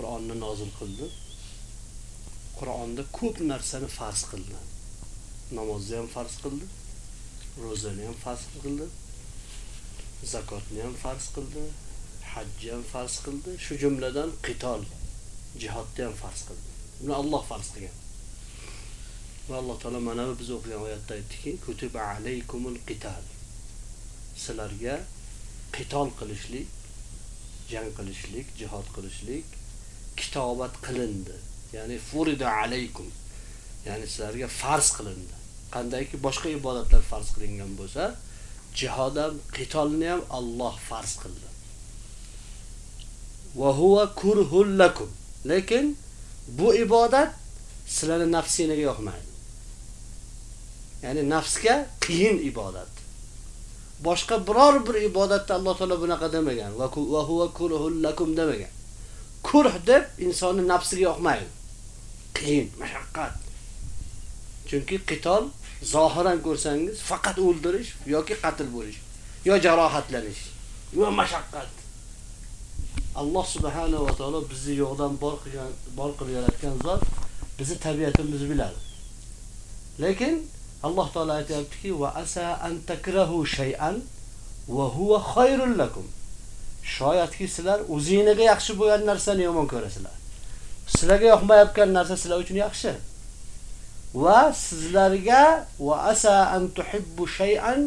qur'onni nozil qildi. Qur'onda ko'p narsani farz qildi. Namozni ham farz qildi ro'zani ham farz qildi zakotni ham farz qildi hajni ham farz qildi. Shu jumladan qitol jihodni ham farz qildi. Buni Alloh farz qilgan. Va alloh taolo mana biz o'qigan oyatda aytdiki kutiba alaykumul qital. Sizlarga qitol qilishlik jang qilishlik jihod qilishlik kitobat qilindi. Ya'ni furida alaykum. Ya'ni sizlarga farz qilindi. Qandayki boshqa ibodatlar farz qilingan bo'lsa jihod ham qitolni ham Alloh farz qildi. Va huwa kurhul lakum. Lekin bu ibodat sizlarning nafsingizga yoqmaydi. Ya'ni nafsga qiyin ibodat. Boshqa biror bir ibodatda Alloh taolo bunaqa demagan. Va huwa kurhul lakum demagan. Kurh deb insonni nafsiga yoqmaydi. Qiyin mashaqqat. Chunki qitol zohiran ko'rsangiz faqat o'ldirish yoki qatl bo'lish yo jarohatlanish yo mashaqqat. Alloh subhanahu va taolo bizni yo'qdan bor qilgan bor qilib yaratgan zot bizni tabiatimizni biladi. Lekin alloh taolo aytyaptiki va asa an takrahu shay'an va huwa khayrul lakum. Shoyatki sizlar o'zingizga yaxshi bo'lgan narsani yomon ko'rasizlar. Sizlarga yoqmayotgan narsa sizlar uchun yaxshi. Va sizlarga va asa an tuhibbu shay'an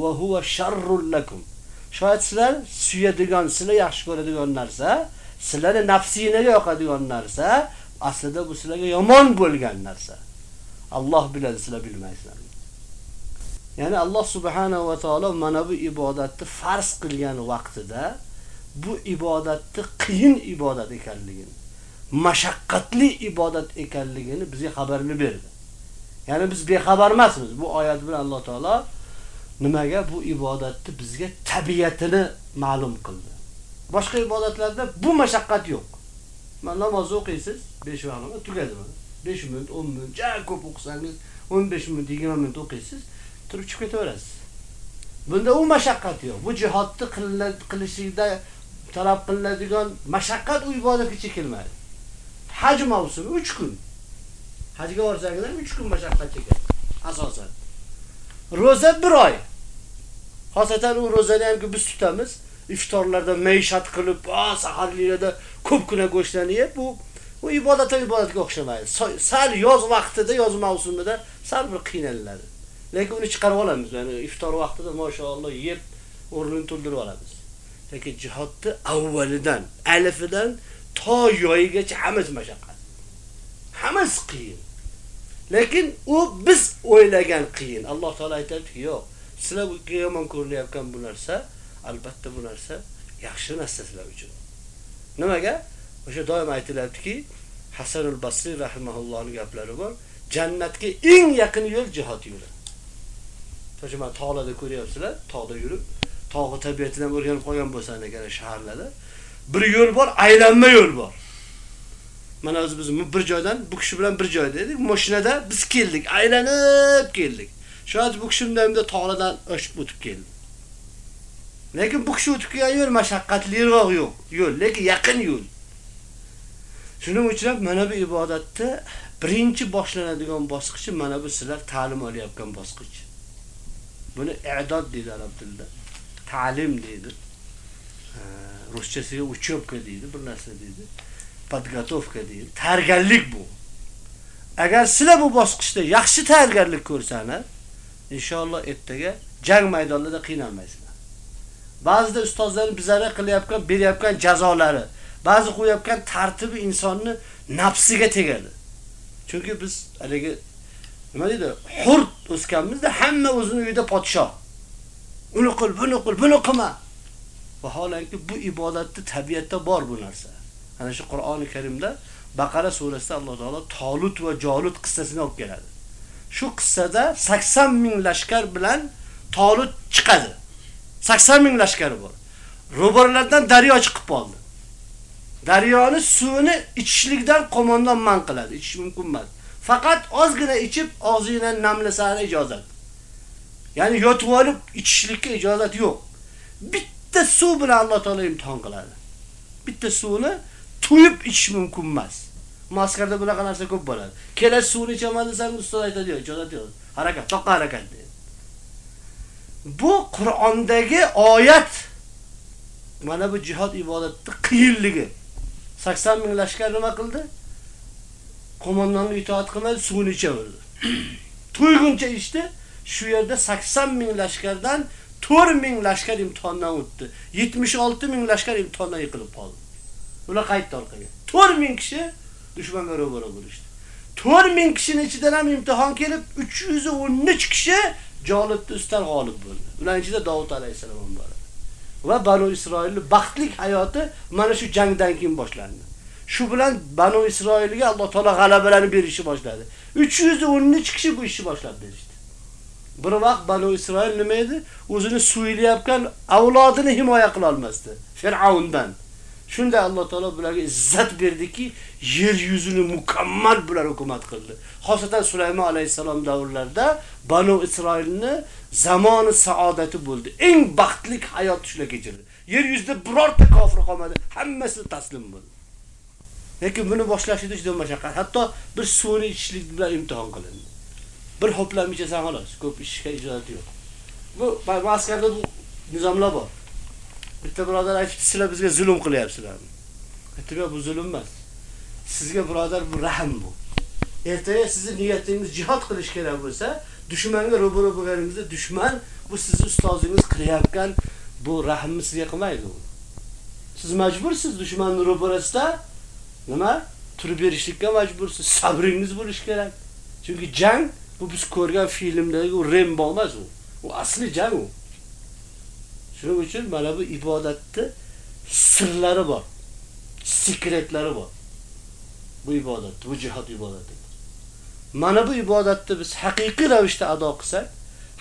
va huwa sharrul lakum. Shoyat sizlar suyadigan sizlar yaxshi ko'radigan narsa sizlarga nafsingizga yoqadigan narsa aslida bu sizlarga yomon bo'lgan narsa. Alloh biladi sizlar bilmaysizlar ya'ni Alloh subhanahu va taolo mana bu ibodatni farz qilgan vaqtida bu ibodatni qiyin ibodat ekanligini mashaqqatli ibodat ekanligini bizga xabarini berdi. Ya'ni biz bexabar emasmiz. Bu oyat bilan Alloh taolo nimaga bu ibodatni bizga tabiatini ma'lum qildi. Boshqa ibodatlarda bu mashaqqat yo'q. Mana namoz o'qiysiz 5 vaqt tugadi mana 5 minut 10 minut ja ko'p o'qisangiz 15 minut 20 minut o'qiysiz turib chiqib ketaverasiz. Bunda u mashaqqat yo'q. Bu jihodni qilishida talab qilinadigan mashaqqat u ibodatga chekilmadi. haj mavsumi 3 kun. Hajga borsangiz 3 kun mashaqqat chekasiz asosan. Ro'za 1 oy. Xosatan u ro'zani hamki biz tutamiz iftorlarda maishat qilib saharliklarda ko'pgina go'shtlarni yeb bu u ibodat ibodatga o'xshamaydi. Sal yoz vaqtida yoz mavsumida sal bir qiynaladi. Lekin uni chiqarib olamiz ya'ni iftor vaqtida mashalloh yeb o'rnini to'ldirib olamiz. Lekin jihodni avvalidan alifidan to yoyigacha hammasi mashaqqat. Hammasi qiyin. Lekin u biz o'ylagan qiyin. Alloh taolo aytadiki yo'q sizlarga yomon ko'rinayotgan bu narsa albatta bu narsa yaxshi narsa sizlar uchun. Nimaga? O'sha doim aytiladiki hasanul basriy rahimahullohning gaplari bor jannatga eng yaqin yo'l jihod yo'li. To'sha mana tog'larda ko'ryapsizlar, tog'da yurib, tog'i tabiatidan o'rganib qolgan bo'lsan agar shaharlarda bir yo'l bor, aylanma yo'l bor. Mana o'zi biz bir joydan bu kishi bilan bir joyda edik, mashinada biz keldik, aylanib keldik. Shoyat bu kishi bilan tog'lardan oshib o'tib keldi. Lekin bu kishi o'tib kelgan yo'l mashaqqatliroq yo'q, yo'l, lekin yaqin yo'l. Shuning uchun ham mana bu ibodatda birinchi boshlanadigan bosqichi mana bu sizlar ta'lim olayotgan bosqich. Buni i'dod deydi arab tilida. Ta'lim deydi. Ruschasiga uchyobka deydi, bir narsa deydi. Podgotovka deydi. Tayyorgarlik bu. agar sizlar bu bosqichda yaxshi tayyorgarlik ko'rsangiz inshaalloh ertaga jang maydonida qiynalmaysizlar. Ba'zida ustozlar bizlarga qilayotgan beryapgan jazolari, ba'zi qo'yayotgan tartibi insonni nafsiga tegadi. Chunki biz haligi nima deydi? hurt o'sganmizda hamma o'zini uyida podshoh. Uni qil, buni qil, buni qilma. Vaholanki bu ibodatda tabiatda bor bu narsa. Ana shu Qur'oni Karimda Baqara surasida Alloh taolo Tolut va Jolut qissasini olib keladi. Shu qissada 80 ming lashkar bilan Tolut chiqadi. 80 ming lashkari bor. Ro'barlardan daryo chiqib qoldi. Daryoni suvini ichishlikdan qo'mondan man qiladi, ichish mumkin emas. Faqat ozgina ichib, og'zingni namlasani ijozat. Ya'ni yotib olib ichishlikka ijozat yo'q. Bitta suv bilan Alloh taolo imtihon qiladi. Bitta suvni. Maskarda bunaqa narsa ko'p bo'ladi. Kelar suvni ichaman desam, ustoz aytadi, ijozat yo'q. Harakat, toqqa harakat deydi. Bu Qur'ondagi oyat mana bu jihad ibodatning qiyinligi. 80 ming lashkar nima qildi? Qo'mondonga itoat qilmadi, suvni ichaverdi. To'yguncha ichdi. Shu yerda 80 ming lashkardan 4 ming lashkar imtihondan o'tdi. 76 ming lashkar imtihondan yiqilib qoldi. Ular qaytdi orqaga. 4 ming kishi dushmanga ro'baro bo'lishdi. 4 ming kishining ichidan ham imtihon kelib 313 kishi Jolibni ustar g'olib bo'ldi. Ularning ichida Davud alayhisalom ham bor. Va Banu Isroilning baxtli hayoti mana shu jangdan keyin boshlandi. Shu bilan Banu Isroilga Alloh taolo g'alabalarni berishni boshladi. 313 kishi bu ishni boshladi dedi. Bir vaqt Banu Isroil nima edi? O'zini suylayotgan avlodini himoya qila olmasdi. Fir'aundan. Shunda Alloh taolo bularga izzat berdiki, yer yuzini mukammal bular hukumat qildi. Xosatan Sulaymon alayhisalom davrlarida Banu Isroilni zamoni saodati bo'ldi. Eng baxtli hayot shular kechirdi. Yer yuzida birorta kofir qolmadi, hammasi taslim bo'ldi. Lekin buni boshlashida juda mashaqqat. Hatto bir suvni ichishlik bilan imtihon qilindi. Bir ho'plam ichasan xolos, ko'p ichishga ijozati yo'q. Bu maskarda bu nizomlar bor. Bitta birodar aytibdi, sizlar bizga zulm qilyapsizlar. Aytdim, bu zulm emas. Sizga birodar bu rahm bu. Ertaga sizning niyatingiz jihad qilish kerak bo'lsa, dushmanga ro'baro bo'lganingizda dushman bu sizni ustozingiz qilayotgan bu rahmni sizga qilmaydi u. Siz majbursiz dushmanni ro'barasida nima? Turib berishlikka majbursiz. Sabringiz bo'lish kerak. Chunki jang bu biz ko'rgan filmdagi u Rembo emas u. U asli jang u. Shuning uchun mana bu ibodatni sirlari bor. Sekretlari bor. Bu ibodat, bu jihad ibodati. Mana bu ibodatni biz haqiqiy ravishda ado qilsak,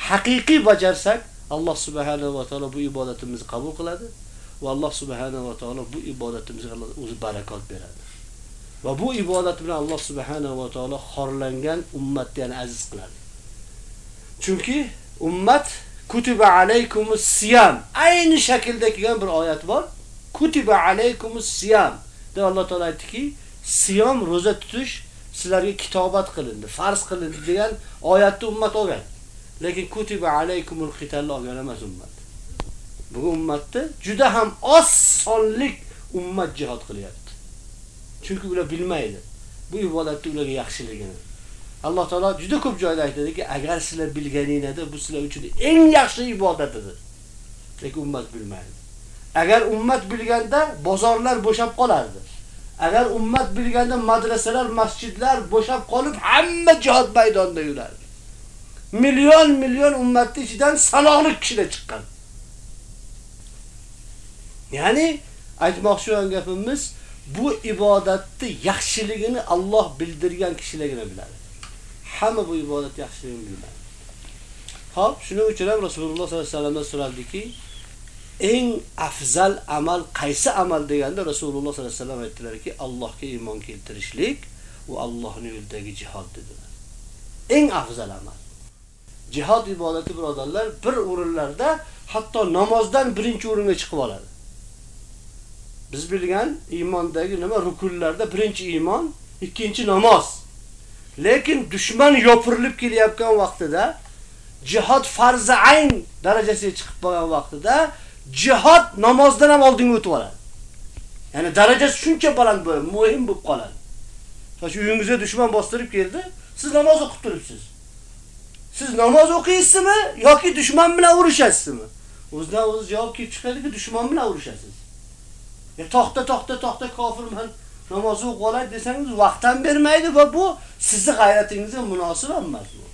haqiqiy bajarsak, Alloh subhanahu va taolo bu ibodatimizni qabul qiladi va Alloh subhanahu va taolo bu ibodatimizga o'zi barakot beradi. Va bu ibodat bilan Alloh subhanahu va taolo xorlangan ummatni yana aziz qiladi. Chunki ummat kutiba alaykumus siyam ayni shaklda kelgan bir oyat bor. Kutiba alaykumus siyam. deb Alloh taolo aytdiki, siyom roza tutish sizlarga kitobat qilindi, farz qilindi degan oyatni ummat olgan. Lekin kutiba alaykumul qital olgan emas ummat. Bu ummatni juda ham oz sonlik ummat jihad qilyapti. Chunki ular bilmaydi. Bu ibodatni ularga yaxshiligini. Alloh taolo juda ko'p joyda aytadiki, agar sizlar bilganingizda bu sizlar uchun eng yaxshi ibodatidir. Lekin ummat bilmaydi. Agar ummat bilganda bozorlar bo'shab qolardi. Agar ummat bilganda madrasalar, masjidlar bo'shab qolib, hamma jihad maydonida yurardi. Million million ummatning ichidan sanoqli kishilar chiqqan. Ya'ni aytmoqchi bo'lgan gapimiz bu ibodatni yaxshiligini Alloh bildirgan kishilargina biladi. Hamma bu ibodat yaxshiligini biladi. Xo'p, shuning uchun ham Rasululloh sollallohu alayhi vasallamdan so'raldiki, eng afzal amal qaysi amal deganda Rasululloh sollallohu alayhi vasallam aytdilarki, Allohga iymon keltirishlik va Allohning yo'lidagi jihad dedilar. Eng afzal amal. Jihad ibodati birodarlar bir o'rinlarda hatto namozdan birinchi o'ringa chiqib oladi. Biz bilgan iymondagi nima rukunlarda birinchi iymon, ikkinchi namoz. Lekin dushman yopirilib kelayotgan vaqtida jihad farzi ayn darajasiga chiqib qolgan vaqtida jihad namozdan ham oldinga o'tib oladi. Ya'ni darajasi shuncha baland bo'lib, muhim bo'lib qoladi. Shu uyingizga dushman bostirib keldi, siz namoz o'qib turibsiz. Siz namoz o'qiysizmi yoki dushman bilan urushasizmi? O'zidan o'zi javob kelib chiqadiki, dushman bilan urushasiz. Ya to'xta, to'xta, to'xta kofirman. Namoz o'qib olay desangiz vaqtdan bermaydi va bu sizni g'ayratingizga munosib emas bu.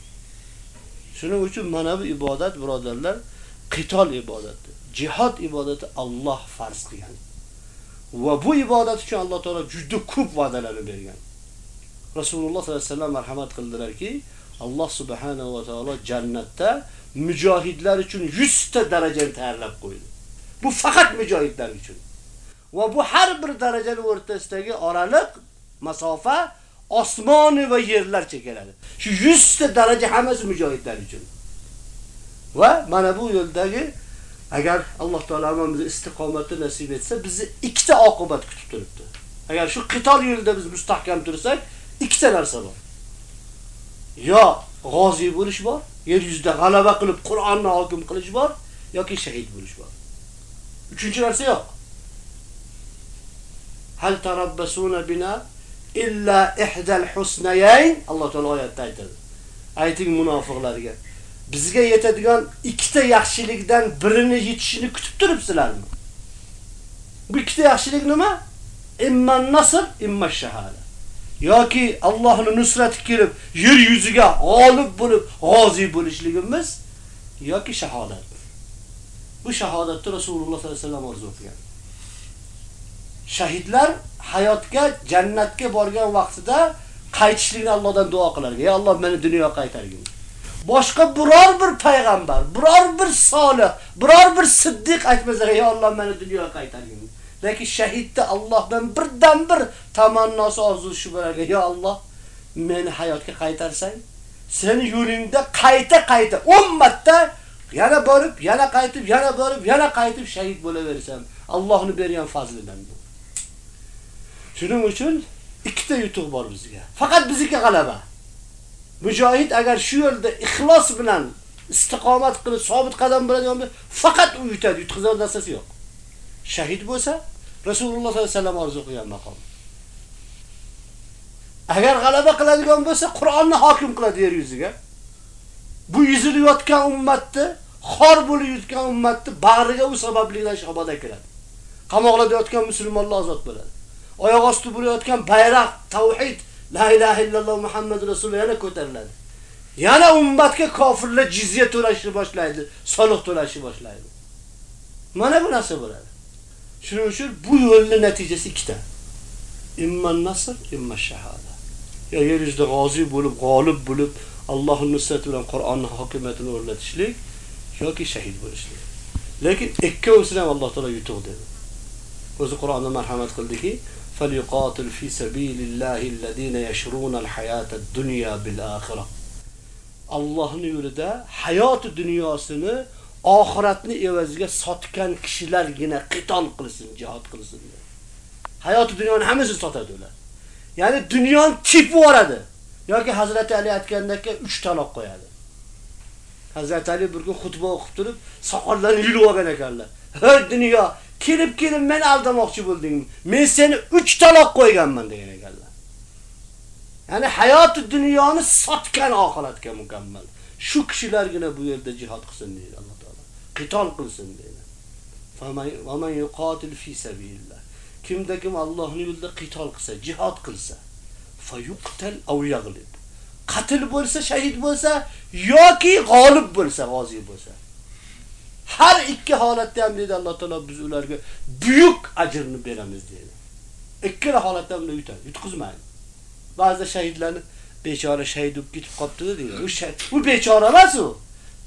Shuning uchun mana bu ibodat birodarlar qitol ibodati, jihad ibodati Alloh farz qilgan. Va bu ibodat uchun Alloh taolo juda ko'p va'dalarni bergan. Rasululloh sollallohu alayhi vasallam marhamat qildilarki, Alloh subhanahu va taolo jannatda mujohidlar uchun 100 ta darajani tayyorlab qo'ydi. Bu faqat mujohidlar uchun. Va bu har bir darajani o'rtasidagi oraliq masofa osmon va yerlar chekeladi. Shu 100 ta daraja hammasi mujohidlar uchun. Va mana bu yo'ldagi agar Alloh taolamiz hammamizga istiqomatni nasib etsa, bizni ikkita oqibat kutib turibdi. Agar shu qitol yo'lida biz mustahkam tursak, ikkita narsa bor. Yo g'ozi bo'lish bor, yer yuzida g'alaba qilib Qur'onni hokim qilish bor yoki shahid bo'lish bor. Uchinchi narsa yo'q. Hal tarabbasuna bina illa ihdal husnayayn Alloh taolo oyatda aytadi. Ayting munofiqlarga. Bizga yetadigan ikkita yaxshilikdan birini yetishini kutib turibsizlarmi? Bu ikkita yaxshilik nima? Imman nasr, imma shahada. yoki Allohning nusrati kelib yer yuziga g'olib bo'lib g'ozi bo'lishligimiz yoki shahodat. Bu shahodatni Rasululloh sollallohu alayhi vasallam orzu qilgan. Shahidlar hayotga, jannatga borgan vaqtida qaytishlikni Allohdan duo qilar. Ey Alloh meni dunyoga qaytargin. Boshqa biror bir payg'ambar, biror bir solih, biror bir siddiq aytmasa, ey Alloh meni dunyoga qaytargin. Lekin shahidda Allohdan birdan bir tamannosi orzusi bo'lar. ey Alloh, meni hayotga qaytarsang, seni yo'lingda qayta-qayta ummatda yana borib, yana qaytib, yana borib, yana qaytib shahid bo'laversam, Allohning bergan fazlidan bu. Shuning uchun ikkita yutuq bor bizga. Faqat bizga g'alaba. Mujohid agar shu yo'lda ixlos bilan istiqomat qilib, sobit qadam bo'ladigan bo'lsa, faqat u yutadi, yutqizar narsasi yo'q. Shahid bo'lsa, Rasululloh sollallohu alayhi vasallam orzu qilgan maqom. Agar g'alaba qiladigan bo'lsa, Qur'onni hokim qiladi yer yuziga. Bu yuzilayotgan ummatni, xor bo'lib yutgan ummatni bag'riga u sabablidan shahodat kiradi. Qamoqlarda yotgan musulmonlar ozod bo'ladi. Oyoq osti bo'layotgan bayroq, tavhid, la ilaha illalloh Muhammad rasululloh yana ko'tariladi. Yana ummatga kofirlar jizya to'lashni boshlaydi, soliq to'lashni boshlaydi. Mana bu narsa bo'ladi. Shuning uchun bu yo'lning natijasi ikkita. Imman nasr, imma shahada. Ya yer yuzida g'ozi bo'lib, g'olib bo'lib, Allohning nusrati bilan Qur'onning hokimiyatini o'rnatishlik yoki shahid bo'lishlik. Lekin ikkovsini ham Alloh taolo yutuq dedi. O'zi Qur'onda marhamat qildiki, فَلْيُقَاتِلْ فِي سَبِيلِ اللَّهِ الَّذِينَ يَشْرُونَ الْحَيَاةَ الدُّنْيَا بِالْآخِرَةِ Allohning yo'lida hayot dunyosini oxiratni evaziga sotgan kishilargina qitol qilsin, jihad qilsin. Hayot dunyoni hammasini sotadi ular. Ya'ni dunyoni tip yuboradi. yoki Hazrati Ali aytgandek 3 taloq qo'yadi. Hazrati Ali bir kun xutba o'qib turib, soqollarini yulib olgan ekanlar. "Hey dunyo, kelib kelib meni aldamoqchi bo'lding. Men seni 3 taloq qo'yganman" degan ekanlar. Ya'ni hayot dunyoni sotgan oxiratga mukammal. Shu kishilargina bu yerda jihad qilsin deydi Alloh taolo. Qitol qilsin deydi. Va man yuqatil fi sabilillah. Kimda kim Allohning yo'lida qitol qilsa, jihad qilsa, fayuqtal aw yaghlib. Qatl bo'lsa, shahid bo'lsa yoki g'olib bo'lsa, g'ozi bo'lsa. Har ikki holatda ham dedi Alloh taolo biz ularga buyuk ajrni beramiz dedi. Ikkala holatda ham yutadi, yutqizmaydi. Ba'zi shahidlarni bechora shahid bo'lib ketib qopti deydi. U u bechora emas u.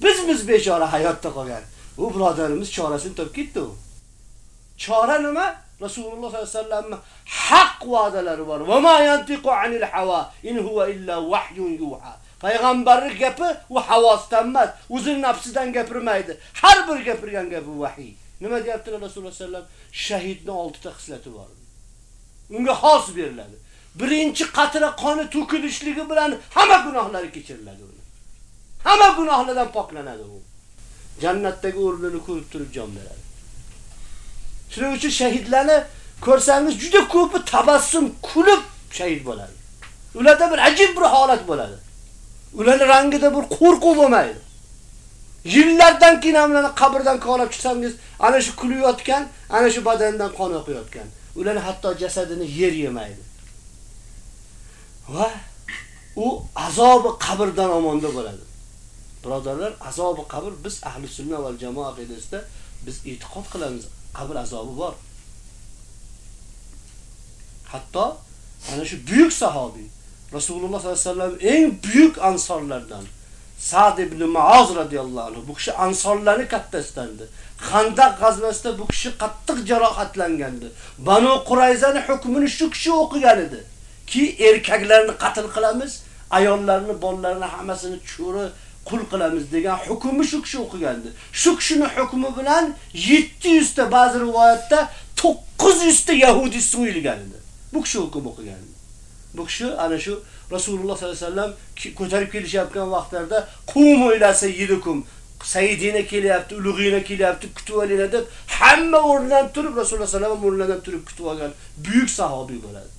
Biz biz bechora hayotda qolgan. U birodarimiz chorasini topib ketdi u. Chora nima? Rasululloh sollallohu alayhi vasallam haq va'dalari bor. Va ma yantiqu anil hawa in huwa illa wahyun yuha. Payg'ambarning gapi u havosdan emas, o'zining nafsidan gapirmaydi. Har bir gapirgan gapi vahiy. Nima deyapti Rasululloh sollallohu alayhi vasallam? Shahidning 6 ta xislati bor. Unga xos beriladi. Birinchi qatra qoni to'kilishligi bilan hamma gunohlari kechiriladi uni. Hamma gunohlardan poklanadi u. Jannatdagi o'rnini ko'rib turib jon beradi. Shuning uchun shahidlarni ko'rsangiz juda ko'pi tabassum kulib shahid bo'ladi. Ularda bir ajib bir holat bo'ladi. Ularning rangida bir qo'rquv bo'lmaydi. Yillardan keyin hamlarni qabrdan qolib chiqsangiz, ana shu kulayotgan, ana shu badandan qon oqayotgan. Ularni hatto jasadini yer yemaydi. Va u azobi qabrdan omonda bo'ladi. Birodarlar, azobi qabr biz ahli sunna va jamoa aqidasida biz e'tiqod qilamiz, qabr azobi bor. Hatto ana shu buyuk sahobiy Resulullah sallallahu aleyhi alayhi sellem eng buyuk ansorlardan Sa'd ibn Muaz radhiyallohu anhu bu kishi ansorlarning kattasidandir. Xandaq g'azvasida bu kishi qattiq jarohatlangandi. Banu Qurayzaning hukmini shu kishi o'qigan edi. Ki erkaklarni qatl qilamiz, ayollarni, bolalarini hammasini cho'ri qul qilamiz degan hukmni shu kishi o'qigandi. Shu kishining hukmi bilan 700 ta ba'zi rivoyatda 900 ta yahudi so'yilgan edi. Bu kishi hukm o'qigandi. Bu kishi ana shu Rasululloh sollallohu alayhi vasallam ko'tarib kelishayotgan vaqtlarda qum ila sayyidukum Sayyidina kelyapti, ulug'ina kelyapti, kutib olinglar deb hamma o'rnidan turib Rasululloh sollallohu alayhi vasallam o'rnidan turib kutib olgan buyuk sahobiy bo'ladi.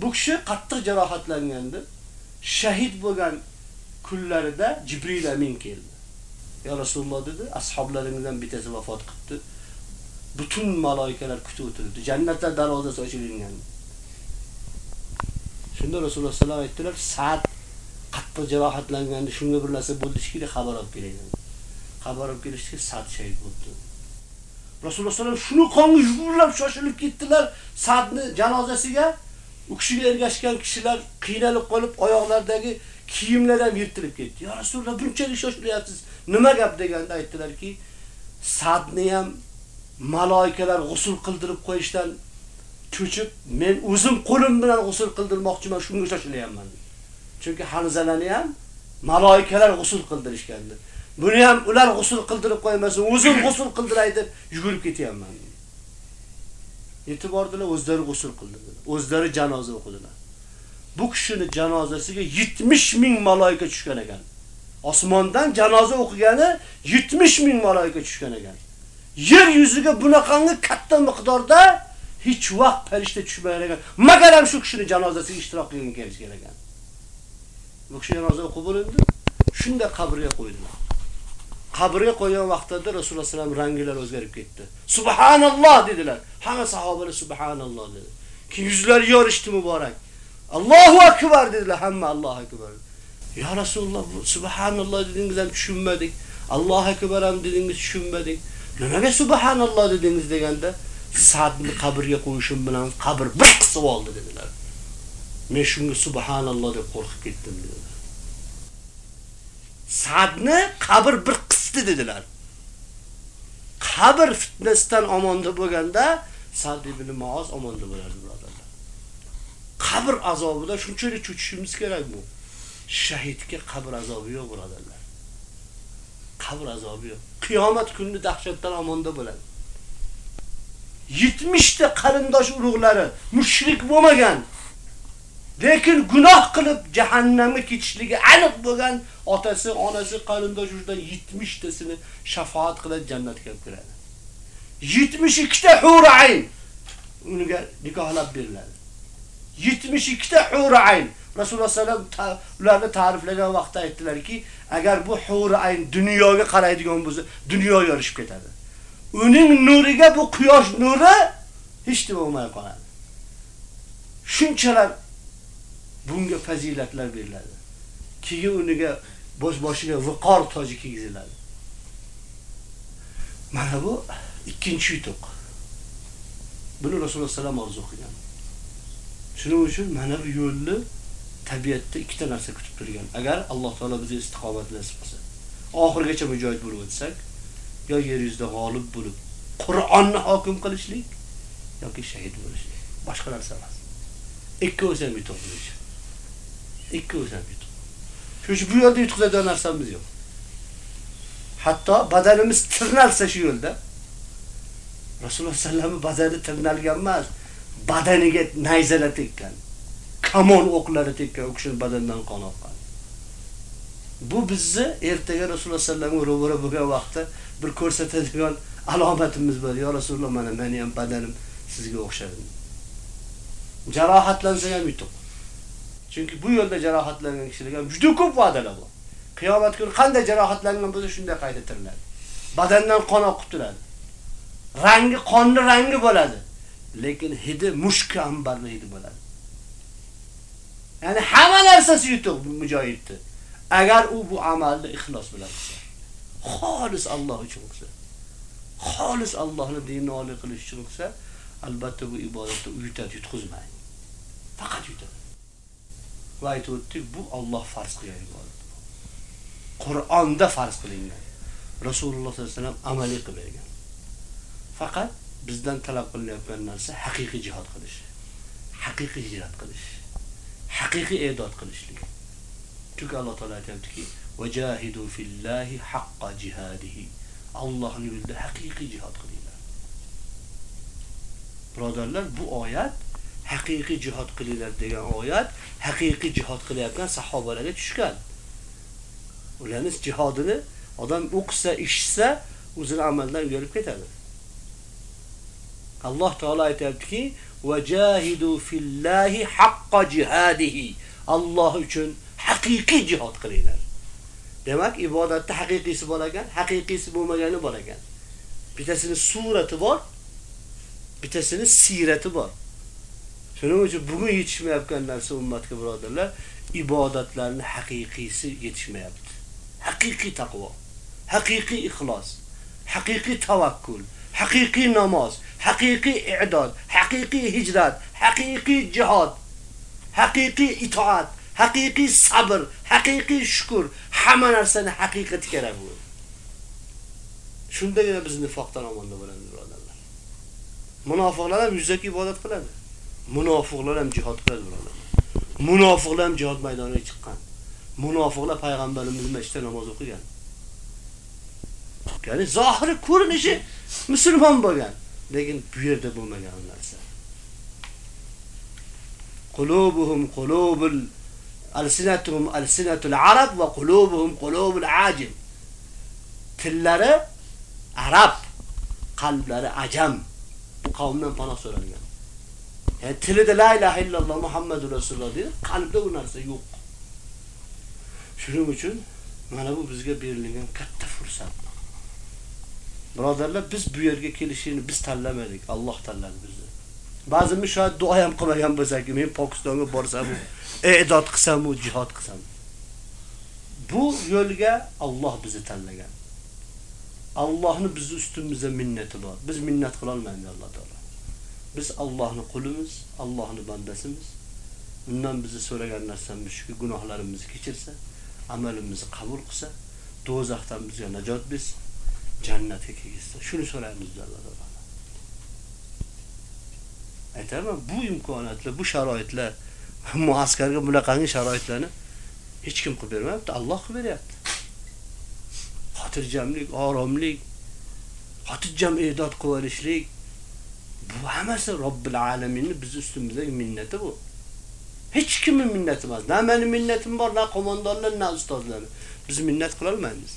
Bu kishi qattiq jarohatlangandi. Shahid bo'lgan kunlarida Jibril amin keldi. Ya Rasululloh dedi, ashoblaringizdan bittasi vafot qildi. Butun malaikalar kutib o'tiribdi. Jannatlar darvozasi ochilgandi. Shunda Rasululloh sallallohu alayhi aytdilar, "Sa'd qattiq jarohatlangandi, shunga bir narsa bo'ldi, shikili xabar olib keling." Xabar olib kelishdi, Sa'd shahid bo'ldi. Rasululloh sallallohu alayhi shuni qonga yugurlab shoshilib ketdilar Sa'dni janozasiga. U kishiga ergashgan kishilar qiynalib qolib, oyoqlaridagi kiyimlar ham yirtilib ketdi. "Ya Rasululloh, bunchalik shoshilyapsiz. Nima gap?" deganda aytdilarki, Sa'dni ham malaikalar g'usul qildirib qo'yishdan cho'chib, men o'zim qo'lim bilan g'usul qildirmoqchiman, shunga shoshilyapman. Chunki Hanzalani ham malaikalar g'usul qildirishgandi. Buni ham ular g'usul qildirib qo'ymasin, o'zim g'usul qildiray deb yugurib ketyapman. E'tibor bordilar, o'zlari g'usul qildilar. O'zlari janoza o'qidilar. Bu kishining janozasiga 70 ming malaika tushgan ekan. Osmondan janoza o'qigani 70 ming malaika tushgan ekan. Yer yuziga bunaqangi katta miqdorda hech vaqt farishta tushmagan ekan. Magar ham shu kishining janozasiga ishtirok qilgan kelish ekan. Bu kishi janoza o'qib bo'lindi. Shunda qabrga qo'ydilar. Qabrga qo'ygan vaqtida Rasululloh sallam rangilar o'zgarib ketdi. Subhanalloh dedilar. Hamma sahobalar subhanalloh dedi. Keyin yuzlari yorishdi muborak. Allohu akbar dedilar hamma Allohu akbar. Ya Rasululloh subhanalloh dedingiz ham tushunmadik. Allohu akbar ham dedingiz tushunmadik. Nimaga subhanalloh dedingiz Sa'dni qabrga qo'yishim bilan qabr bir qisib oldi dedilar. Men shunga subhanalloh deb qo'rqib ketdim dedilar. Sa'dni qabr bir qisdi dedilar. Qabr fitnasidan omonda bo'lganda Sa'd ibn Muoz omonda bo'lardi birodarlar. Qabr azobida shunchalik cho'chishimiz kerak bu. Shahidga qabr azobi yo'q birodarlar. Qabr azobi yo'q. Qiyomat kunida dahshatdan omonda bo'ladi. 70 ta qarindosh urug'lari mushrik bo'lmagan lekin gunoh qilib jahannamga ketishligi aniq bo'lgan otasi, onasi, qarindosh urug'dan 70 tasini shafaat qilib jannatga olib kiradi. 72 ta hur ayn unga nikohlab beriladi. 72 ta hur ayn Rasululloh sallam ularni ta'riflagan vaqtda aytdilarki, agar bu hur ayn dunyoga qaraydigan bo'lsa, dunyo yorishib ketadi. Uning nuriga bu quyosh nuri hech nima bo'lmay qoladi. Shunchalar bunga fazilatlar beriladi. Keyin uniga bosh boshiga viqor toji kiygiziladi. Mana bu ikkinchi yutuq. Buni Rasululloh sallam orzu qilgan. Shuning uchun mana bu yo'lni tabiatda ikkita narsa kutib turgan. Agar Alloh taolo bizni istiqomat qilsa, oxirgacha mujohid bo'lib o'tsak, yo yer yuzida g'olib bo'lib Qur'onni hokim qilishlik yoki shahid bo'lishlik. Boshqa narsa emas. Ikkovsi ham yutuq bo'lish. Ikkovsi ham yutuq. Shuning bu yo'lda yutqizadigan narsamiz yo'q. Hatto badanimiz tirnalsa shu yo'lda Rasululloh sallallohu badani tirnalgan emas, badaniga nayzalar tekkan. Kamon o'qlari tekkan, u kishining badanidan qon oqqan. Bu bizni ertaga Rasululloh sallallohu ro'bara bo'lgan vaqtda bir ko'rsatadigan alomatimiz bor. Ya Rasululloh, mana meni ham badanim sizga o'xshadi. Jarohatlansa ham yutuq. Chunki bu yo'lda jarohatlangan kishilarga ham juda ko'p va'dalar bor. Qiyomat kuni qanday jarohatlangan bo'lsa shunday qayta tiriladi. Badandan qon oqib turadi. Rangi qonni rangi bo'ladi. Lekin hidi mushk ambarli hidi bo'ladi. Ya'ni hamma narsasi yutuq bu mujohidni. Agar u bu amalni ixlos bilan qilsa, xolis Alloh uchun qilsa, xolis Allohni dinini oliy qilish uchun qilsa, albatta bu ibodatni uyutadi, yutqizmaydi. Faqat yutadi. Va aytib o'tdik, bu Alloh farz qilgan ibodat. Qur'onda farz qilingan. Rasululloh sollallohu alayhi vasallam amaliy qilib bergan. Faqat bizdan talab qilinayotgan narsa haqiqiy jihad qilish. Haqiqiy hijrat qilish. Haqiqiy e'dod qilishlik. Chunki Alloh taolo aytayaptiki, "Vajahidu fillahi hakka cihadihi." Allohning yo'lida haqiqiy jihad qilinglar. Birodarlar, bu oyat haqiqiy jihad qilinglar degan oyat haqiqiy jihad qilayotgan sahobalarga tushgan. Ularning jihodini odam o'qisa, eshitsa, o'zini amaldan uyalib ketadi. Alloh taolo aytayaptiki, "Vajahidu fillahi haqqa jihadihi." Alloh uchun haqiqiy jihad qilinglar. Demak, ibodatda haqiqiysi bor ekan, haqiqiysi bo'lmagani bor ekan. Bittasini surati bor, bittasini sirati bor. Shuning uchun bugun yetishmayotgan narsa ummatga birodarlar, ibodatlarning haqiqiysi yetishmayapti. Haqiqiy taqvo, haqiqiy ixlos, haqiqiy tavakkul, haqiqiy namoz, haqiqiy i'dod, haqiqiy hijrat, haqiqiy jihad, haqiqiy itoat, haqiqiy sabr, haqiqiy shukr, hamma narsani haqiqat kerak bu. Shundagina biz nifoqdan omonda bo'lamiz, birodarlar. Munofiqlar ham yuzaki ibodat qiladi. Munofiqlar ham jihad qiladi, birodarlar. Munofiqlar ham jihad maydoniga chiqqan. Munofiqlar payg'ambarimiz masjidda namoz o'qigan. Ya'ni zohiri ko'rinishi musulmon bo'lgan, lekin bu yerda bo'lmagan narsa. Qulubuhum qulubul alsinatuhum alsinatul arab va qulubuhum qulubul ajim. Tillari arab, qalblari ajam. Bu qavmdan panoh so'ralgan. Yani tilida la ilaha illalloh Muhammadur Rasululloh deydi, qalbida u narsa yo'q. Shuning uchun mana bu bizga berilgan katta fursat. Birodarlar, biz bu yerga kelishini biz tanlamadik, Alloh tanladi bizni. Ba'zimiz shoyat duo ham qilmagan bo'lsak, men Pokistonga borsam, e'dod qilsam, jihad qilsam. Bu yo'lga Alloh bizni tanlagan. Allohning bizni ustimizda minnati bor. Biz minnat qila olmaymiz Alloh taolo. Biz Allohning qulimiz, Allohning bandasimiz. Undan bizni so'ragan narsamiz shuki gunohlarimizni kechirsa, amalimizni qabul qilsa, do'zaxdan bizga najot bersin, jannatga kirgizsa. Shuni so'raymiz Alloh taolo. Aytaman, bu imkoniyatlar, bu sharoitlar muaskarga bunaqangi sharoitlarni hech kim qilib bermayapti, Alloh qilib beryapti. Xotirjamlik, oromlik, xotirjam e'dod qilib olishlik bu hammasi Robbil alaminning biz ustimizdagi minnati bu. Hech kimning minnati emas. Na meni minnatim bor, na qo'mondonlar, na ustozlar. Biz minnat qila olmaymiz.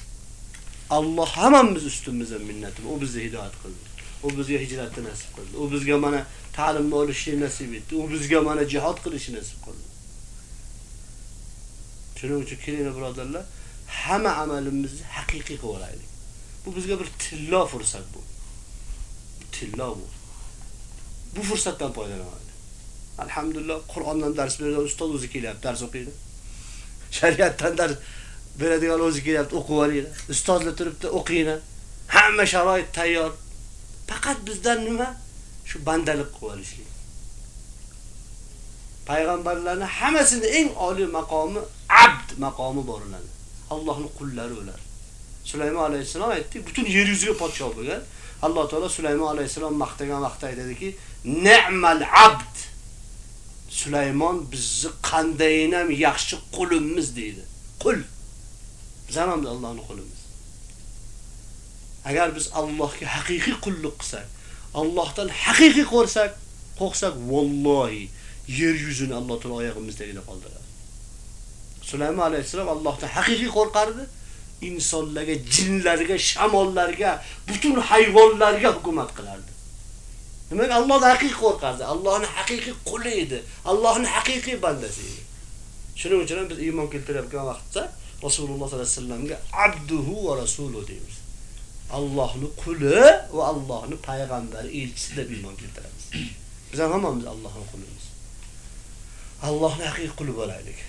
Alloh hammamiz ustimizda minnati. U bizni hidoyat qildi. U bizga hijratni nasib qildi. U bizga mana ta'limni olishni nasib etdi. U bizga mana jihad qilishni nasib qildi. Shuning uchun keling birodarlar, hamma amalimizni haqiqiy qilib olaylik. Bu bizga bir tillo fursat bu. Tillo bu. Bu fursatdan foydalanaylik. Alhamdulillah Qur'ondan dars beradigan ustoz o'zi kelyapti, dars o'qiydi. Shariatdan dars beradigan o'zi kelyapti, o'qib olinglar. Ustozlar turibdi, o'qinglar. Hamma sharoit tayyor. Faqat bizdan nima? Shu bandalik qilib olishlik. Payg'ambarlarning hammasini eng oliy maqomi abd maqomi boriladi. Allohning qullari ular. Sulaymon alayhisalom aytdi, butun yer yuziga podshoh bo'lgan. Alloh taolo Sulaymon alayhisalom maqtagan vaqtda aytadiki, "Ni'mal abd." Sulaymon bizni qandaynam yaxshi qulimiz deydi. Qul. Biz ham Allohning qulimiz. Agar biz Allohga haqiqiy qulluq qilsak, Allohdan haqiqiy qo'rsak, qo'rqsak, vallohi yer yuzini Alloh taolo oyog'imiz qoldiradi. Sulaymon alayhisalom Allohdan haqiqiy qo'rqardi. insonlarga, jinlarga, shamollarga, butun hayvonlarga hukumat qilardi. Demak, Allohdan haqiqiy qo'rqardi. Allohning haqiqiy quli edi. Allohning haqiqiy bandasi edi. Shuning uchun biz iymon keltirayotgan vaqtda Rasululloh sollallohu alayhi vasallamga abduhu va rasuluhu deymiz. Allohning quli va Allohning payg'ambari, elchisi deb iymon keltiramiz. Biz ham hammamiz Allohning qulimiz. Allohning haqiqiy quli bo'laylik.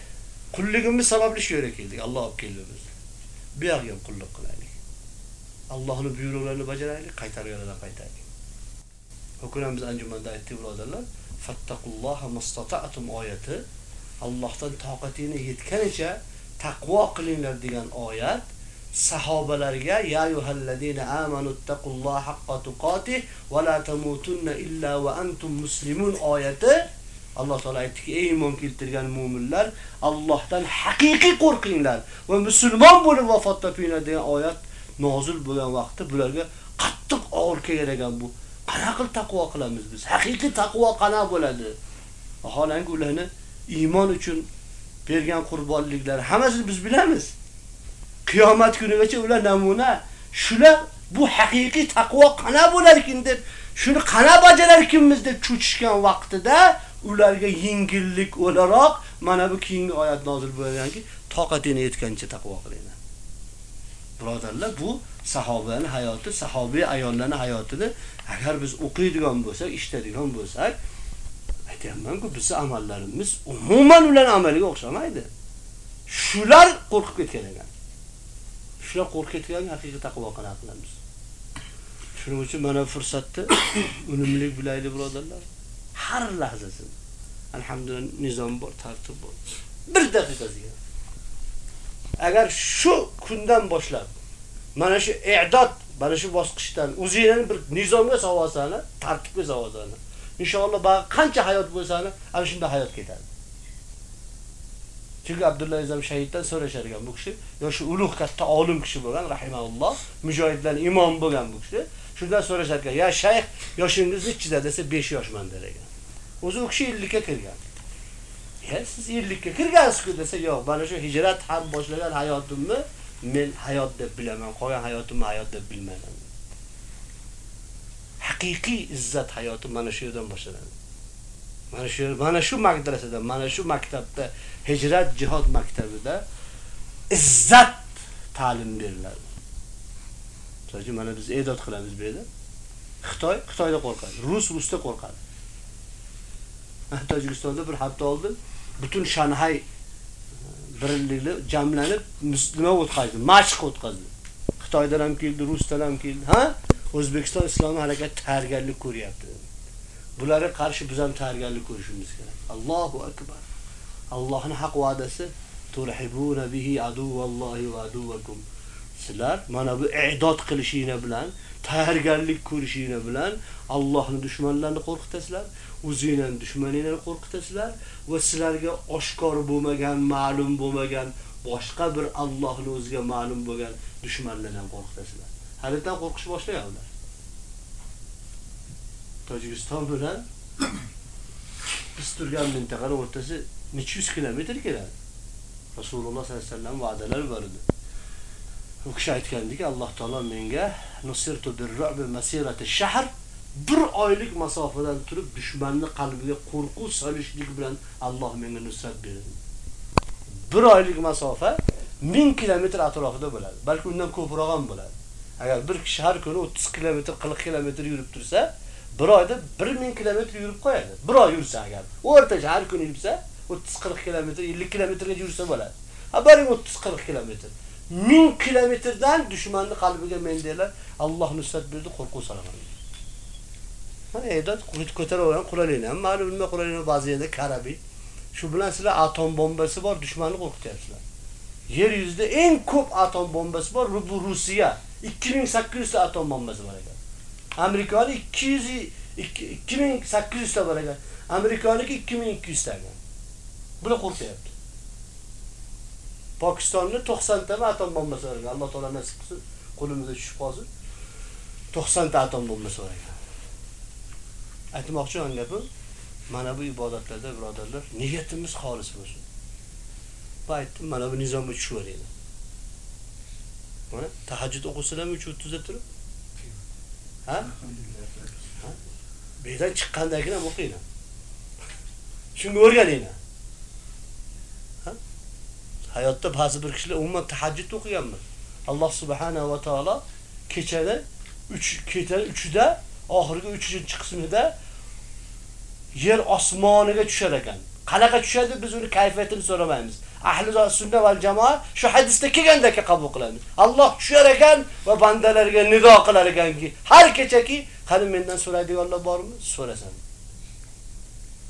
Qulligimiz sababli shu yerga keldik. Alloh olib keldi bizni. Bu yerga ham qullik qilaylik. Allohning buyruqlarini bajaraylik, qaytarganlardan qaytaylik. Hukran biz anjumanda aytdik birodarlar, fattaqulloha mastata'tum oyati Allohdan toqatingni yetganicha taqvo qilinglar degan oyat sahobalarga ya ayyuhallazina amanu taqulloha haqqa tuqatih va la tamutunna illa va antum muslimun oyati Alloh taolay aytdiki, ey iymon keltirgan mu'minlar, Allohdan haqiqiy qo'rqinglar va musulmon bo'lib vafot topinglar degan oyat nozil bo'lgan vaqtda bularga qattiq og'ir kelgan bu. Qana qil taqvo qilamiz biz? Haqiqiy taqvo qana bo'ladi? Vaholanki ularni iymon uchun bergan qurbonliklar hammasini biz bilamiz. Qiyomat kunigacha ular namuna. Shular bu haqiqiy taqvo qana bo'lar ekan deb, shuni qana bajararkinmiz deb cho'chishgan vaqtida ularga yengillik o'laroq mana bu keyingi oyat nozil bo'lganki, toqatini yetgancha taqvo qilinglar. Birodarlar, bu sahobaning hayoti, sahobiy ayollarning hayotini agar biz o'qiydigan bo'lsak, ishtadigan bo'lsak, aytayapman-ku, bizning amallarimiz umuman ularning amaliga o'xshamaydi. Shular qo'rqib ketgan ekan. Shular qo'rqib ketgan haqiqiy taqvo qilamiz. Shuning uchun mana fursatni unumli bilaylik birodarlar. Har lahzasini. Alhamdulillah nizom bor, tartib bor. Bir daqiqasiga. Agar shu kundan boshlab mana shu i'dod, mana shu bosqichdan o'zinglarni bir nizomga solsanglar, tartibga solsanglar, inshaalloh ba'zi qancha hayot bo'lsa-ni, ana shunda hayot ketadi. Chunki Abdulla Azam shahiddan so'rashar ekan bu kishi, yoshi ulug' katta olim kishi bo'lgan, rahimahulloh, mujohidlar imom bo'lgan bu kishi. Shundan so'rashar ekan, "Ya shayx, yoshingiz nechida?" desa 5 yoshman der ekan. O'zi u kishi 50 ga kirgan. Ya siz 50 ga kirgansiz-ku desa, "Yo'q, mana shu hijrat ham boshlagan hayotimni men hayot deb bilaman, qolgan hayotimni hayot deb bilmayman." Haqiqiy izzat hayoti mana shu yerdan boshlanadi. Mana shu mana shu madrasada, mana shu maktabda, hijrat jihod maktabida izzat ta'lim beriladi. masalan mana biz e'dod qilamiz bu yerda. Xitoy Xitoyda qo'rqadi, Rus Rusda qo'rqadi. Tojikistonda bir hafta oldin butun Shanxay e, birlikli jamlanib nima o'tkazdi, mashq o'tkazdi. Xitoydan ham keldi, Rusdan ham keldi. Ha? O'zbekiston islomiy harakat tayyorgarlik ko'ryapti. Bularga qarshi biz ham tayyorgarlik ko'rishimiz kerak. Allohu akbar. Allohning haq va'dasi turhibuna bihi aduvallohi va aduvakum. Sizlar mana bu i'dod qilishinglar bilan, tayyorgarlik ko'rishinglar bilan Allohning dushmanlarini qo'rqitasizlar, o'zingizning dushmaninglarni qo'rqitasizlar va sizlarga oshkor bo'lmagan, ma'lum bo'lmagan boshqa bir Allohning o'ziga ma'lum bo'lgan dushmanlardan qo'rqitasizlar. Halidan qo'rqish boshlayaptilar. Tojikiston bilan biz turgan mintaqani o'rtasi necha yuz kilometr keladi. Rasululloh sollallohu alayhi vasallam va'dalar bor edi. U kishi aytgandiki, Alloh taolo menga nusirtu birru'bi masirati shahr bir oylik masofadan turib dushmanni qalbiga qo'rquv solishlik bilan Alloh menga nusrat berdi. Bir oylik masofa 1000 kilometr atrofida bo'ladi. Balki undan ko'proq ham bo'ladi. Agar bir kishi har kuni 30 kilometr, 40 kilometr yurib tursa, bir oyda 1000 kilometr yurib qo'yadi. Bir oy yursa agar, o'rtacha har kuni yursa, 30-40 kilometr, 50 kilometrgacha yursa bo'ladi. Ha, baring 30-40 kilometr. 1000 kilometrdan dushmanni qalbiga mendilar, Alloh nusrat berdi, qo'rquv solaman. Mana e'dod ko'taravergan qurolini ham ma'lum nima qurolini ba'zi yerda karabi. Shu bilan sizlar atom bombasi bor, dushmanni qo'rqityapsizlar. Yer yuzida eng ko'p atom bombasi bor, bu Rossiya. 2800 ta atom bombasi bor ekan. Amerikani 200 2800 ta bor ekan. Amerikaniki 2200 ta ekan. Bular qo'rqyapti. Pokistonni 90 ta atom bombasi bor ekan. Alloh taolo nasib qilsin, qo'limizga tushib qolsin. 90 ta atom bombasi bor ekan. Aytmoqchi bo'lgan gapim, mana bu ibodatlarda birodarlar, niyatimiz xolis bo'lsin. Bu aytdim, mana bu nizomga tushaveraylik. Mana tahajjud o'qisalarmi 3:30 turib? Ha? Beydan chiqqandagina o'qinglar. Shunga o'rganinglar. Ha? Hayotda ba'zi bir kishilar umuman tahajjud o'qiganmi? Alloh subhanahu va taolo kechada 3 kechani 3da oxirgi 3-qismida yer osmoniga tushar ekan. Qanaqa tushadi biz uni kayfiyatini so'ramaymiz. Ahli sunna va jamoa shu hadisda kelgandek qabul qiladi. Alloh tushar ekan va bandalarga nido qilar ekanki, har kechaki qani mendan so'raydiganlar bormi? So'rasan.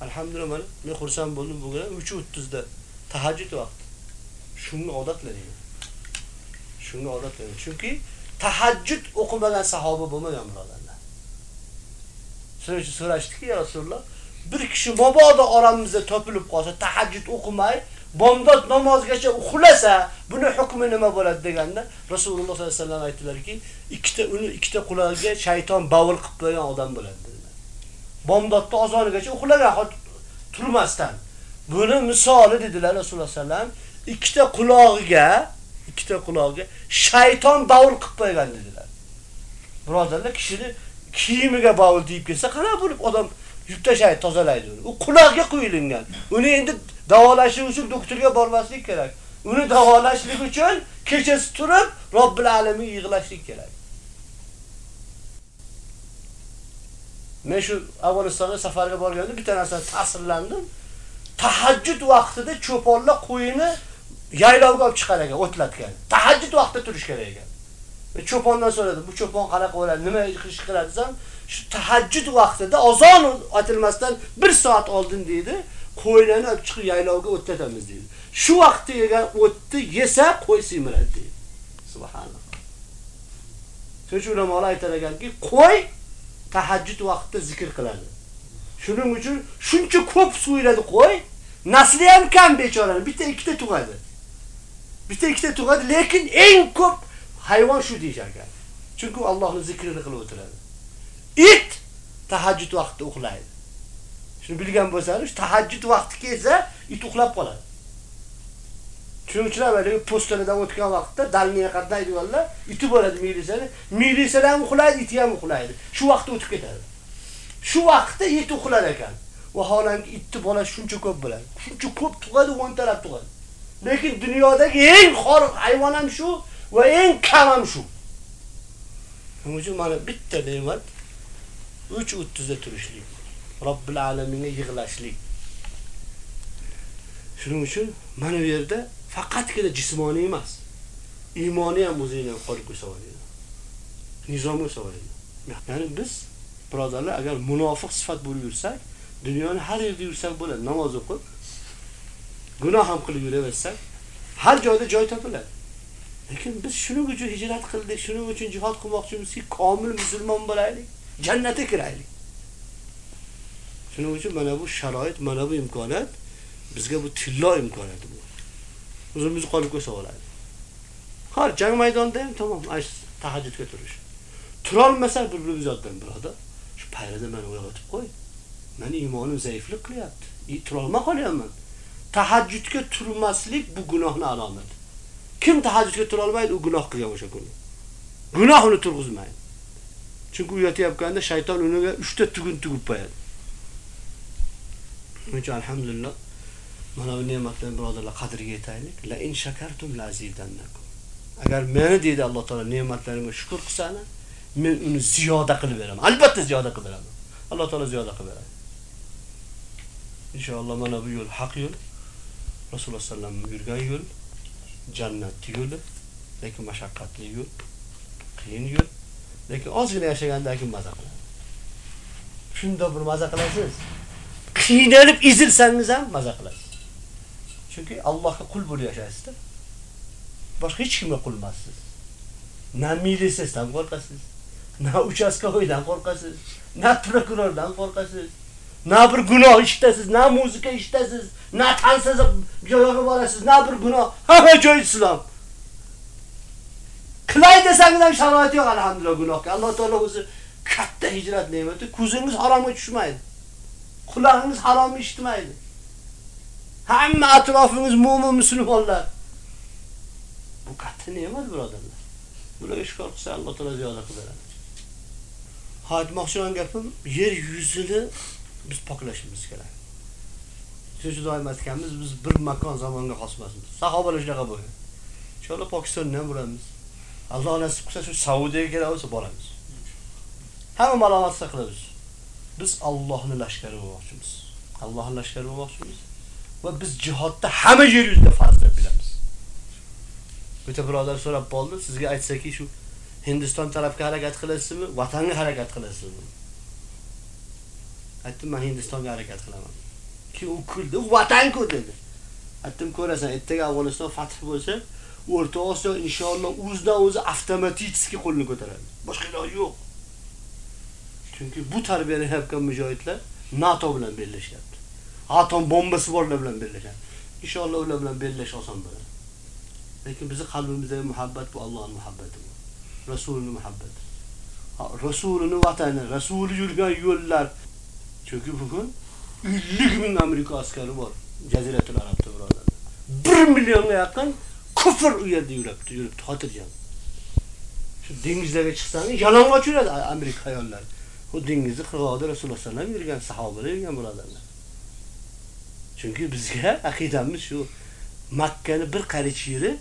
Alhamdulillah, men xursand bo'ldim bugun 3:30 da tahajjud vaqti. Shunga odatlaning. Shuni odatlaning. Chunki tahajjud o'qimagan sahoba bo'lmagan birodarlar. Shuning so'rashdiki, ya Rasululloh, bir kishi mabodo oramizda topilib qolsa, tahajjud o'qimay, bomdod namozgacha uxlasa, buni hukmi nima bo'ladi deganda Rasululloh sollallohu alayhi vasallam aytdilarki, ikkita uni ikkita qulog'iga shayton bavul qilib qo'ygan odam bo'ladi dedilar. Bomdodda ozonigacha uxlagan turmasdan. Buni misoli dedilar Rasululloh sallam, ikkita qulog'iga, ikkita qulog'iga shayton bavul qilib qo'ygan dedilar. Birodarlar, kishini kiyimiga bavul deyib kelsa, qana bo'lib odam yuk tashlaydi, tozalaydi uni. U quloqqa qo'yilgan. Uni endi davolashi uchun doktorga bormaslik kerak. Uni davolashlik uchun kechasi turib Robbil alamin yig'lashlik kerak. Men shu Afg'onistonga safarga borganda bitta narsa ta'sirlandim. Tahajjud vaqtida cho'ponlar qo'yini yaylovga olib chiqar ekan, o'tlatgan. Tahajjud vaqtida turish kerak ekan. Cho'pondan so'radim, bu cho'pon qanaqa bo'ladi, nima qilish qiladi desam, shu tahajjud vaqtida azon otilmasdan 1 soat oldin deydi, qo'ylarni olib chiqib yaylovga o'tlatamiz deydi. Shu vaqtda yegan o'tni yesa qo'y simiradi deydi. Subhanalloh. Shuning ulamolar aytar ekanki, qo'y tahajjud vaqtida zikr qiladi. Shuning uchun shuncha ko'p suv qo'y, nasli ham kam bechorani, bitta ikkita tug'adi. Bitta ikkita tug'adi, lekin eng ko'p hayvon shu deyshar ekan. Chunki Allohning zikrini qilib o'tiradi. Tahajjud vaqtida uxlaydi. Shuni bilgan bo'lsangiz, tahajjud vaqti kelsa, it uxlab qoladi. Shuning uchun avvaliga o'tgan vaqtda dalniya qatnaydiganlar iti bo'ladi milisani, milisani ham uxlaydi, iti ham uxlaydi. Shu vaqtda o'tib ketadi. Shu vaqtda it uxlar ekan. Vaholanki itni bola shuncha ko'p bo'ladi. Shuncha ko'p tug'adi, o'ntalab tug'adi. Lekin dunyodagi eng xor hayvon ham shu va eng kam ham shu. Shuning uchun mana bitta ne'mat 3:30 da turishlik. Robbil alaminga yig'lashlik. Shuning uchun mana bu yerda faqatgina jismoniy emas, iymoniy ham o'zini qolib ko'rsatadi. nizom so'raydi. Ya'ni biz birodarlar agar munofiq sifat bo'lib yursak, dunyoni har yerda yursak bo'ladi, namoz o'qib, gunoh ham qilib yuraversak, har joyda joy topiladi. Lekin biz shuning uchun hijrat qildik, shuning uchun jihad qilmoqchimizki, komil musulmon bo'laylik, jannatga kiraylik. Shuning uchun mana bu sharoit, mana bu imkoniyat bizga bu tillo imkoniyati bu. O'zimiz qolib ko'sa oladi. Har jang maydonida ham tamom, ash tahajjudga turish. Turolmasa bir-birimiz yoddan biroda, shu payrada meni uyg'otib qo'y. Meni iymonim zaiflik qilyapti. Turolmay qolyapman. Tahajjudga turmaslik bu gunohning alomati. Kim tahajjudga tura olmaydi, u gunoh qilgan o'sha kuni. Gunoh uni turg'izmaydi. Chunki u yotayotganda shayton uniga 3 ta tugun tugib qo'yadi. Shuning alhamdulillah mana bu ne'matlarni birodarlar qadriga yetaylik. La in shakartum la azidannakum. Agar meni deydi Alloh taolo ne'matlarimga shukr qilsani, men uni ziyoda qilib beraman. Albatta ziyoda qilib beraman. Alloh taolo ziyoda qilib beradi. Inshaalloh mana bu yo'l haq yo'l. Rasululloh sallallohu alayhi vasallam yurgan yo'l, jannat yo'li, lekin mashaqqatli yo'l, qiyin yo'l, lekin ozgina yashagandan keyin maza qiladi. Shunda bir maza qilasiz. Qiynalib ezilsangiz ham maza qilasiz. Chunki Allohga qul bo'lib yashaysiz-da. Boshqa hech kimga qul emassiz. Na militsiyasidan qo'rqasiz, na uchastkovoydan qo'rqasiz, na prokurordan qo'rqasiz. Na bir gunoh eshitasiz, na muzika eshitasiz, na tansiz joyga borasiz, na bir gunoh. Hamma joy islom. Qilay desangiz ham sharoit yo'q alhamdulillah gunohga. Alloh taolo o'zi katta hijrat ne'mati, ko'zingiz haromga tushmaydi. Quloqingiz harom eshitmaydi. Hamma atrofingiz mu'min musulmonlar. Bu katta ne'mat birodarlar. Bular shukr qilsa Alloh taolo ziyoda qiladi. Aytmoqchi bo'lgan gapim yer yuzini biz poklashimiz kerak. shu doim aytganmiz biz bir makon zamonga xos emasmiz sahobalar shunaqa bo'lgan inshaalloh pokistondan ham bo'lamiz alloh nasib qilsa shu saudiyaga kerak bo'lsa boramiz hamma malomatsa qilamiz biz allohni lashkari bo'lmoqchimiz allohni lashkari bo'lmoqchimiz va biz jihodda hamma yer yuzida farz deb bilamiz bitta birodar so'rab qoldi sizga aytsaki shu hindiston tarafga harakat qilasizmi vatanga harakat qilasizmi aytdim man hindistonga harakat qilaman keyin u kuldi vatan vatanku dedi aytdim ko'rasan ertaga afg'oniston fath bo'lsa o'rta osiyo inshaalloh o'zidan o'zi avtomatически qo'lni ko'taradi. Boshqa iloji yo'q. Chunki bu tarbiyani yapgan mujohidlar nato bilan bellashyapti atom bombasi borlar bilan bellashyapti. inshaalloh ular bilan bellash oson bo'ladi. Lekin bizni qalbimizdagi muhabbat bu allohning muhabbati bu. Rasulini muhabbati. Rasulini vatani rasuli yurgan yo'llar. Chunki bugun 50 ming amerika askari bor. Jaziratul arabda birodarlar 1 millionga yaqin kufr u yerda yuribdi yuribdi xotirjam shu dengizlarga chiqsangiz yalang'och yuradi amerika ayollari bu dengizni qirg'og'ida rasululloh sallallohu alayhi vasallam yurgan sahobalar yurgan birodarlar chunki bizga aqidamiz shu makkani bir qarich yeri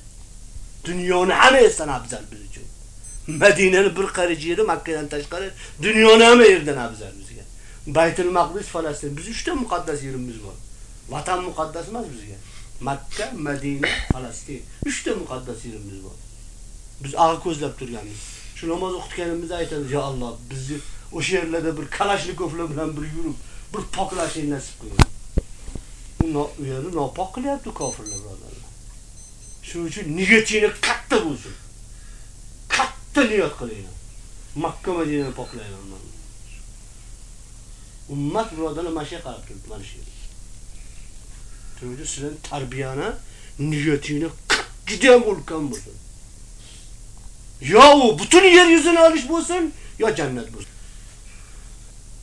dunyoni hammasidan afzal biz uchun. Madinani bir qarich yeri makkadan tashqari dunyoni hamma yerdan afzal bizga. Baytul maqdis falastin biz uchta muqaddas yerimiz bor. Vatan muqaddas emas bizga. Makka madina falastin. Uchta muqaddas yerimiz bor. Biz ağa ko'zlab turganmiz. Shu namoz o'qitganimizda aytamiz yo alloh bizni o'sha yerlarda bir kalashnikovlar bilan bir yurib bir poklashing nasib qilgin. U yerni nopok qilyapti kofirlar birodarlar. Shuning uchun niyatingni katta bo'lsin katta niyat qilinglar. Makka madinani poklayman ummat birodarlar mana shu qarab turibdi mana shu uchun sizlarni tarbiyani niyatingni judayam ulkan bo'lsin yo u butun yer yuzini olish bo'lsin yo jannat bo'lsin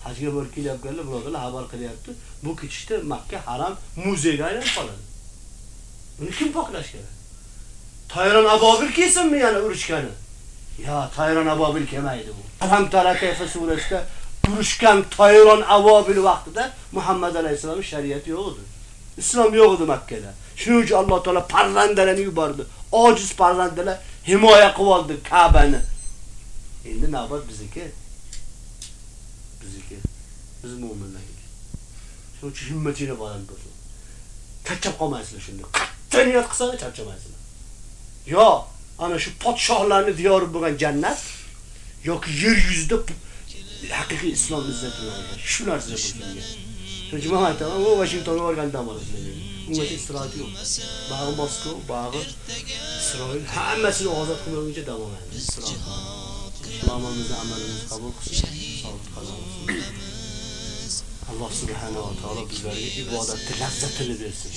hajga borib kelyapganlar birodarlar xabar qilyapti bu ketishda makka haram muzeyga aylanib qoladi uni kim poklash kerak tayron abobil kelsinmi yana urushgani yo tayron abobil kelmaydi bu. Alam tara kayfa surasida urushgan tayron abobil vaqtida muhammad alayhissalomning shariati yo'q edi islom yo'q edi makkada shuning uchun alloh taolo parrandalarni yubordi ojiz parrandalar himoya qilib oldi kabani endi navbat bizniki bizniki biz mo'minlarga shuning uchun himmatinglar baland bo'lsin charchab qolmaysizlar shunda qattiq niyat qilsanglar charchamaysizlar yo ana shu podshohlarni diyori bo'lgan jannat yoki yer yuzida haqiqiy islom izzat bilan shu narsa bo'lgan shuning uchun man aytaman u vashingtonga borganda ham borasizlar ungacha istirohat yo'q bag'i moskva bag'i isroil hammasini ozod qilmaguncha davom etadi islomimizni amalimizni qabul qilsin sobit qadam alloh subhanahu va taolo bizlarga ibodatni lazzatini bersin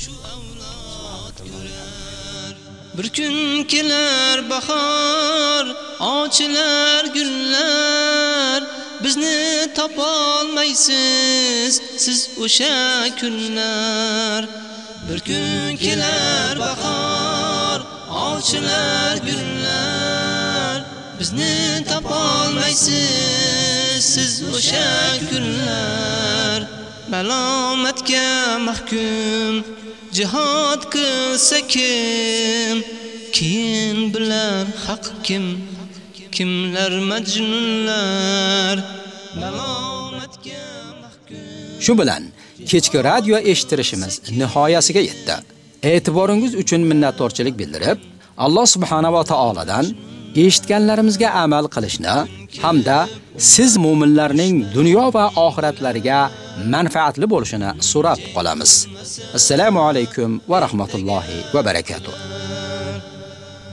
Bir kun kelar bahor, ochilar gullar, bizni topolmaysiz siz o'sha kunlar. Bir kun kelar bahor, ochilar gullar, bizni topolmaysiz siz o'sha kunlar. Malomatga mahkum jihad qilsa kim keyin bilar haq kim kimlar majnunlar malomat Shu bilan kechki radio eshitirishimiz nihoyasiga yetdi. E'tiboringiz uchun minnatdorchilik bildirib, Alloh subhanahu va taoladan eshitganlarimizga amal qilishni hamda siz mu'minlarning dunyo va oxiratlariga manfaatli bo'lishini so'rab qolamiz. Assalomu alaykum va rahmatullohi va barakatuh.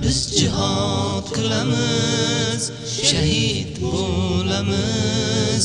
biz jihad qilamiz shahid bo'lamiz